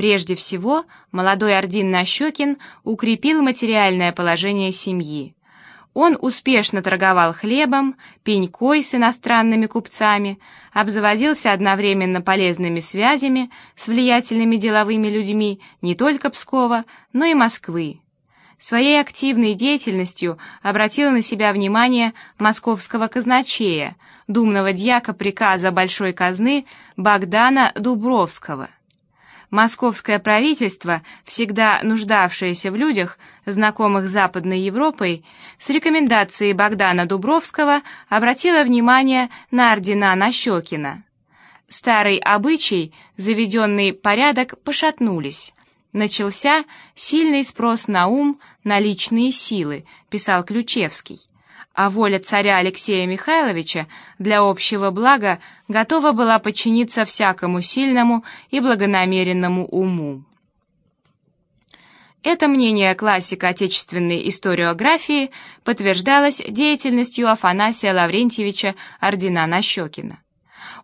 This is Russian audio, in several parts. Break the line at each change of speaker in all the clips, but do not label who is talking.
Прежде всего, молодой Ордин Нащекин укрепил материальное положение семьи. Он успешно торговал хлебом, пенькой с иностранными купцами, обзаводился одновременно полезными связями с влиятельными деловыми людьми не только Пскова, но и Москвы. Своей активной деятельностью обратил на себя внимание московского казначея, думного дьяка приказа Большой казны Богдана Дубровского – московское правительство, всегда нуждавшееся в людях, знакомых с Западной Европой, с рекомендацией Богдана Дубровского обратило внимание на ордена Нащекина. Старый обычай, заведенный порядок пошатнулись. Начался сильный спрос на ум, на личные силы, писал Ключевский а воля царя Алексея Михайловича для общего блага готова была подчиниться всякому сильному и благонамеренному уму. Это мнение классика отечественной историографии подтверждалось деятельностью Афанасия Лаврентьевича Ордена-Нащекина.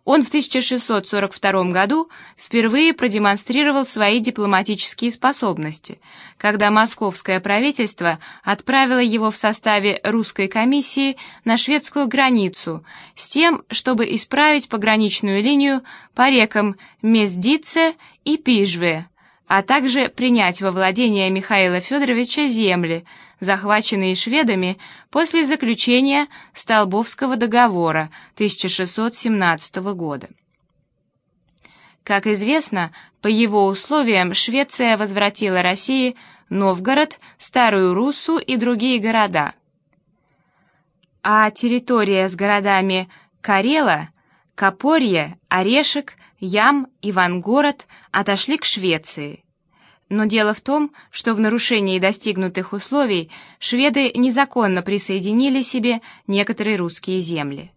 Он в 1642 году впервые продемонстрировал свои дипломатические способности, когда московское правительство отправило его в составе русской комиссии на шведскую границу с тем, чтобы исправить пограничную линию по рекам Мездице и Пижве, а также принять во владение Михаила Федоровича земли, захваченные шведами после заключения Столбовского договора 1617 года. Как известно, по его условиям Швеция возвратила России Новгород, Старую Руссу и другие города. А территория с городами Карела, Копорье, Орешек, Ям, Ивангород отошли к Швеции. Но дело в том, что в нарушении достигнутых условий шведы незаконно присоединили себе некоторые русские земли.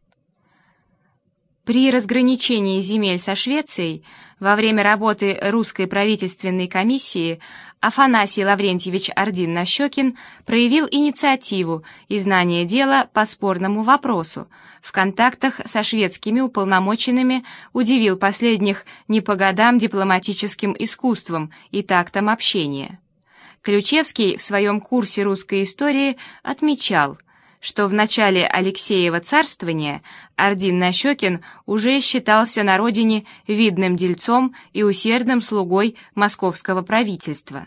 При разграничении земель со Швецией во время работы русской правительственной комиссии Афанасий Лаврентьевич Ордин-Нащекин проявил инициативу и знание дела по спорному вопросу, в контактах со шведскими уполномоченными удивил последних не по годам дипломатическим искусством и тактом общения. Ключевский в своем курсе русской истории отмечал, что в начале Алексеева царствования Ордин Нащекин уже считался на родине видным дельцом и усердным слугой московского правительства.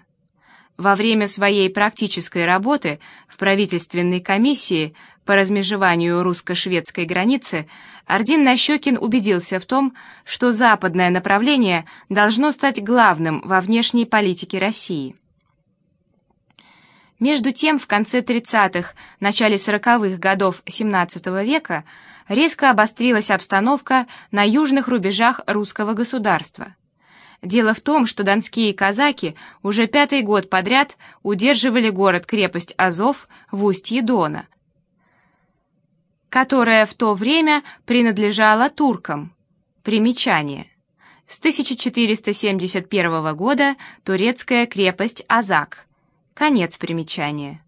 Во время своей практической работы в правительственной комиссии по размежеванию русско-шведской границы Ордин Нащекин убедился в том, что западное направление должно стать главным во внешней политике России. Между тем, в конце 30-х, начале 40-х годов XVII века резко обострилась обстановка на южных рубежах русского государства. Дело в том, что донские казаки уже пятый год подряд удерживали город-крепость Азов в устье Дона, которая в то время принадлежала туркам. Примечание. С 1471 года турецкая крепость Азак. Конец примечания.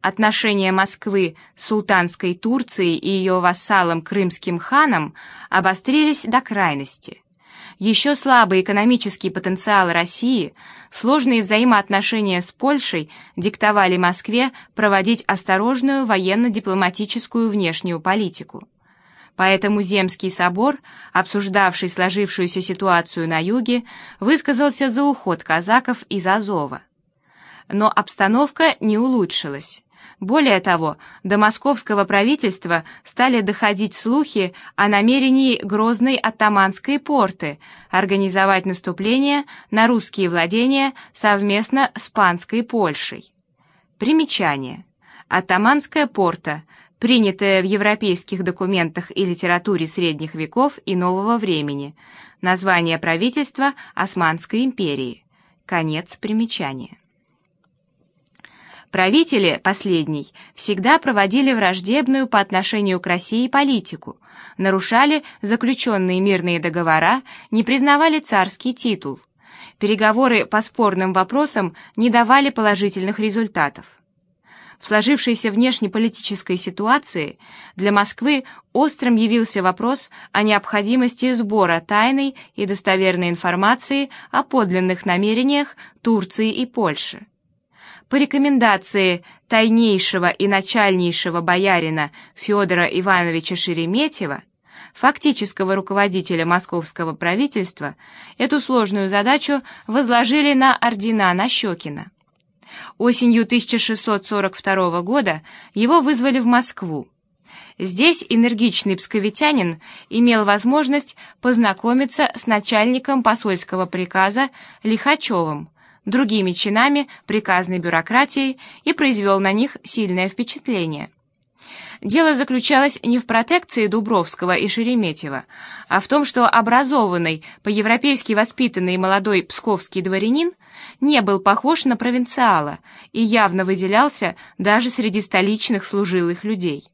Отношения Москвы с султанской Турцией и ее вассалом крымским ханом обострились до крайности еще слабый экономический потенциал России, сложные взаимоотношения с Польшей диктовали Москве проводить осторожную военно-дипломатическую внешнюю политику. Поэтому Земский собор, обсуждавший сложившуюся ситуацию на юге, высказался за уход казаков из Азова. Но обстановка не улучшилась. Более того, до московского правительства стали доходить слухи о намерении Грозной оттаманской порты организовать наступление на русские владения совместно с Панской Польшей. Примечание. Оттаманская порта, принятая в европейских документах и литературе средних веков и нового времени. Название правительства Османской империи. Конец примечания. Правители последней всегда проводили враждебную по отношению к России политику, нарушали заключенные мирные договора, не признавали царский титул. Переговоры по спорным вопросам не давали положительных результатов. В сложившейся внешнеполитической ситуации для Москвы острым явился вопрос о необходимости сбора тайной и достоверной информации о подлинных намерениях Турции и Польши. По рекомендации тайнейшего и начальнейшего боярина Федора Ивановича Шереметьева, фактического руководителя московского правительства, эту сложную задачу возложили на ордена Нащекина. Осенью 1642 года его вызвали в Москву. Здесь энергичный псковитянин имел возможность познакомиться с начальником посольского приказа Лихачевым, другими чинами приказной бюрократии и произвел на них сильное впечатление. Дело заключалось не в протекции Дубровского и Шереметьева, а в том, что образованный, по-европейски воспитанный молодой псковский дворянин не был похож на провинциала и явно выделялся даже среди столичных служилых людей.